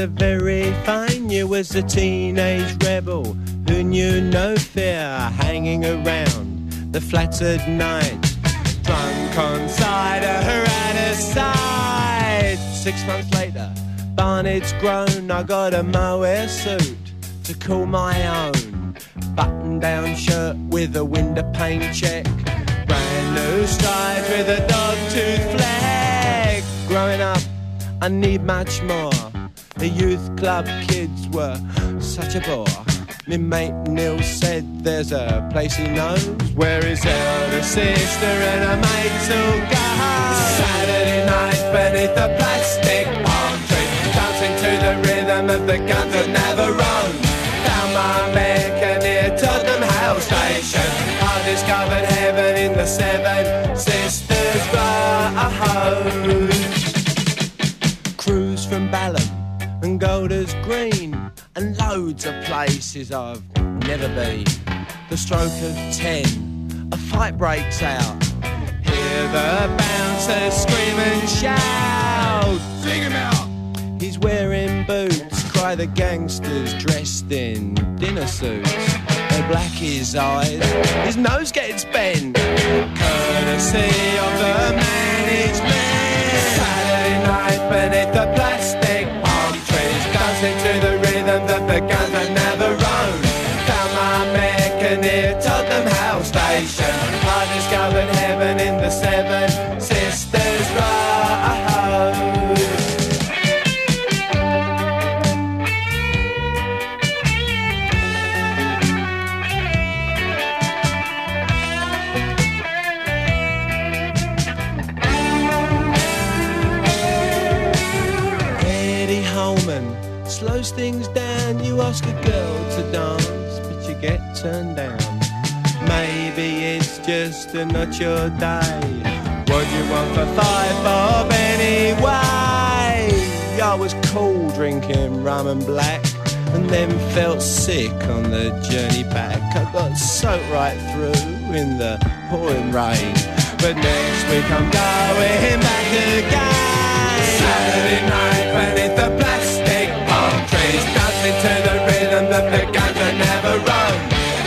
a very fine, you was a teenage rebel who knew no fear, hanging around the flats at night, drunk on cider, her at her side. Six months later, Barney's grown, I got a mohair suit to call my own. Button down shirt with a window pane check. Brand new stripes with a dog tooth flag. Growing up, I need much more. The youth club kids were such a bore. My mate Neil said there's a place he knows where his elder sister and her mates will go. Saturday night beneath the plastic palm tree, dancing to the rhythm of the guns that never run. Found my Mecca near Tottenham House Station. I discovered heaven in the Seven Sisters Road. Cruise from and Golders Green and loads of places I've never been. The stroke of ten, a fight breaks out. Hear the bouncers scream and shout. Sing him out! He's wearing boots, cry the gangsters dressed in dinner suits. They black his eyes, his nose gets bent. Courtesy of the management. Saturday night beneath the plastic the guns a not your day. What you want for five bob anyway? I was cool drinking rum and black. And then felt sick on the journey back. I got soaked right through in the pouring rain. But next week I'm going back again. Saturday night beneath the plastic palm trees, dancing to the rhythm of the that never run.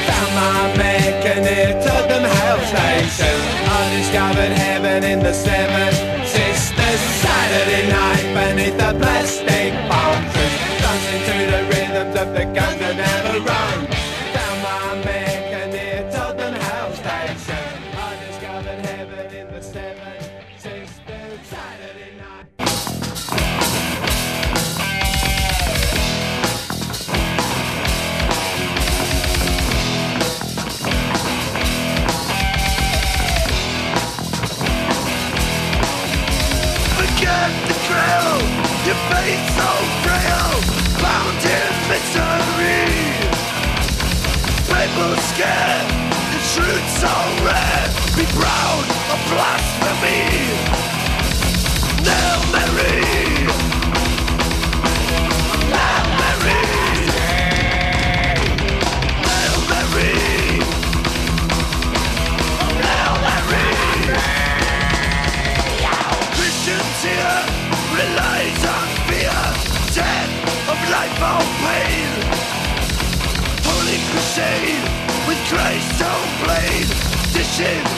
Found my Mecca near Tottenham dishing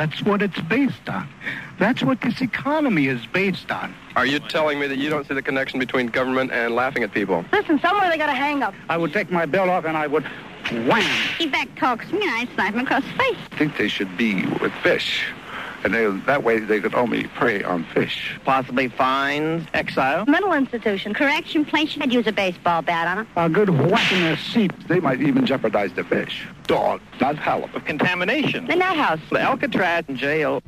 That's what it's based on. That's what this economy is based on. Are you telling me that you don't see the connection between government and laughing at people? Listen, somewhere they got a hang up. I would take my belt off and I would wham. He back talks me, and I slap him across the face. I think they should be with fish. And they, that way they could only prey on fish. Possibly fines, exile. Mental institution, correction place. I'd use a baseball bat on him. A good whack in the seat. They might even jeopardize the fish. Dog, not halibut. Contamination. The nut house. The Alcatraz in jail.